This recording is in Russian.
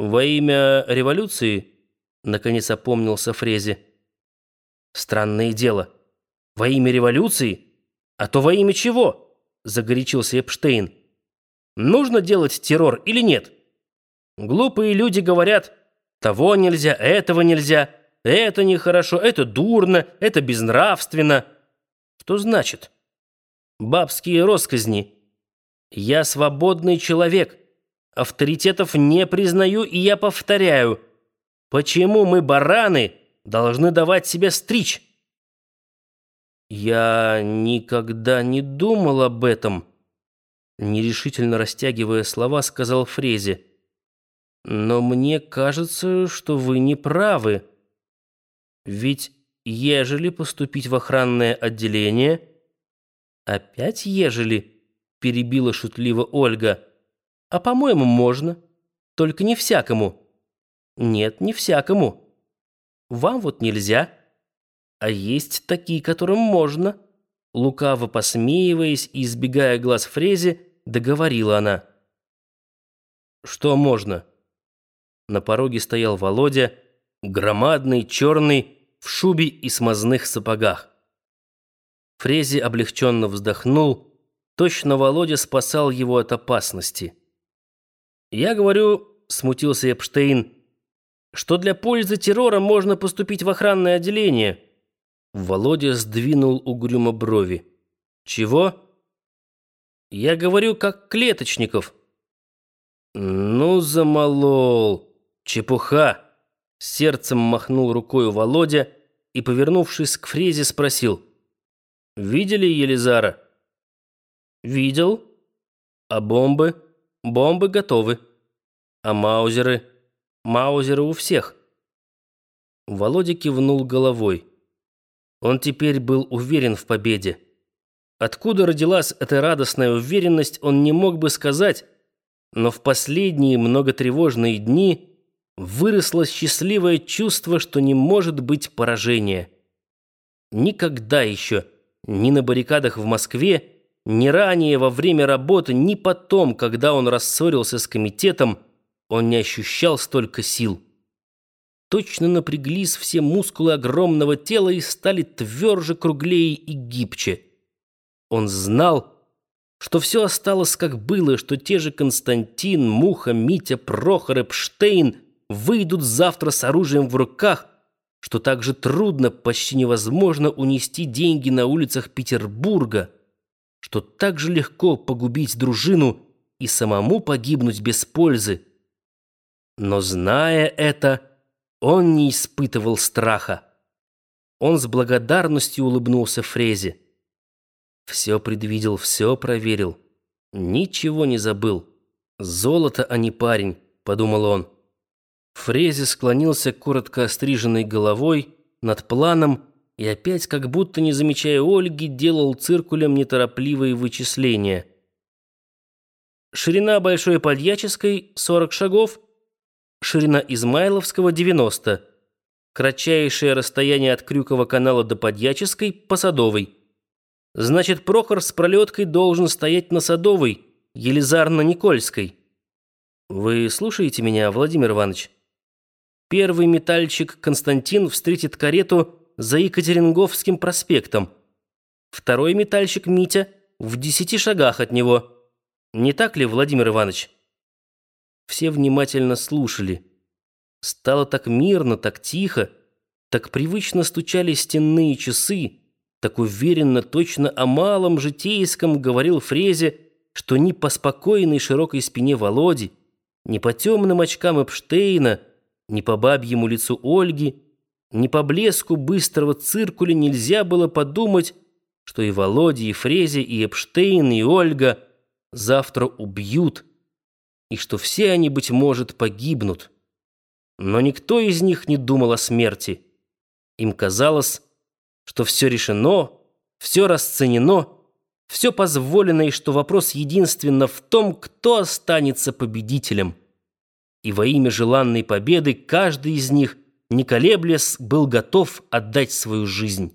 «Во имя революции?» — наконец опомнился Фрезе. «Странное дело. Во имя революции? А то во имя чего?» — загорячился Эпштейн. «Нужно делать террор или нет? Глупые люди говорят, того нельзя, этого нельзя, это нехорошо, это дурно, это безнравственно. Что значит? Бабские росказни. Я свободный человек». Авторитетов не признаю, и я повторяю. Почему мы, бараны, должны давать себя стричь? Я никогда не думал об этом, нерешительно растягивая слова, сказал Фрезе. Но мне кажется, что вы не правы. Ведь ежели поступить в охранное отделение... Опять ежели, перебила шутливо Ольга. А по-моему, можно. Только не всякому. Нет, не всякому. Вам вот нельзя. А есть такие, которым можно. Лукаво посмеиваясь и избегая глаз Фрезе, договорила она. Что можно? На пороге стоял Володя, громадный, черный, в шубе и смазных сапогах. Фрезе облегченно вздохнул. Точно Володя спасал его от опасности. «Я говорю, — смутился Эпштейн, — что для пользы террора можно поступить в охранное отделение». Володя сдвинул угрюмо брови. «Чего?» «Я говорю, как Клеточников». «Ну, замолол. Чепуха!» Сердцем махнул рукой Володя и, повернувшись к Фрезе, спросил. «Видели Елизара?» «Видел. А бомбы?» Бомбы готовы. А маузеры? Маузеры у всех. Володя кивнул головой. Он теперь был уверен в победе. Откуда родилась эта радостная уверенность, он не мог бы сказать, но в последние многотревожные дни выросло счастливое чувство, что не может быть поражения. Никогда еще, ни на баррикадах в Москве, ни ранее во время работы, ни потом, когда он рассорился с комитетом, он не ощущал столько сил. Точно напряглись все мускулы огромного тела и стали тверже, круглее и гибче. Он знал, что все осталось как было, что те же Константин, Муха, Митя, Прохор, Эпштейн выйдут завтра с оружием в руках, что так же трудно, почти невозможно унести деньги на улицах Петербурга – что так же легко погубить дружину и самому погибнуть без пользы. Но, зная это, он не испытывал страха. Он с благодарностью улыбнулся Фрезе. Все предвидел, все проверил. Ничего не забыл. Золото, а не парень, подумал он. Фрезе склонился коротко остриженной головой над планом, и опять, как будто не замечая Ольги, делал циркулем неторопливые вычисления. Ширина Большой Подьяческой — 40 шагов, ширина Измайловского — 90. Кратчайшее расстояние от Крюкова канала до Подьяческой — по Садовой. Значит, Прохор с пролеткой должен стоять на Садовой, Елизар на Никольской. Вы слушаете меня, Владимир Иванович? Первый метальчик Константин встретит карету за Екатеринговским проспектом. Второй метальщик Митя в десяти шагах от него. Не так ли, Владимир Иванович? Все внимательно слушали. Стало так мирно, так тихо, так привычно стучали стенные часы, так уверенно, точно о малом житейском говорил Фрезе, что ни по спокойной широкой спине Володи, ни по темным очкам Эпштейна, ни по бабьему лицу Ольги ни по блеску быстрого циркуля нельзя было подумать, что и Володя, и Фрезе, и Эпштейн, и Ольга завтра убьют, и что все они, быть может, погибнут. Но никто из них не думал о смерти. Им казалось, что все решено, все расценено, все позволено, и что вопрос единственно в том, кто останется победителем. И во имя желанной победы каждый из них – не был готов отдать свою жизнь.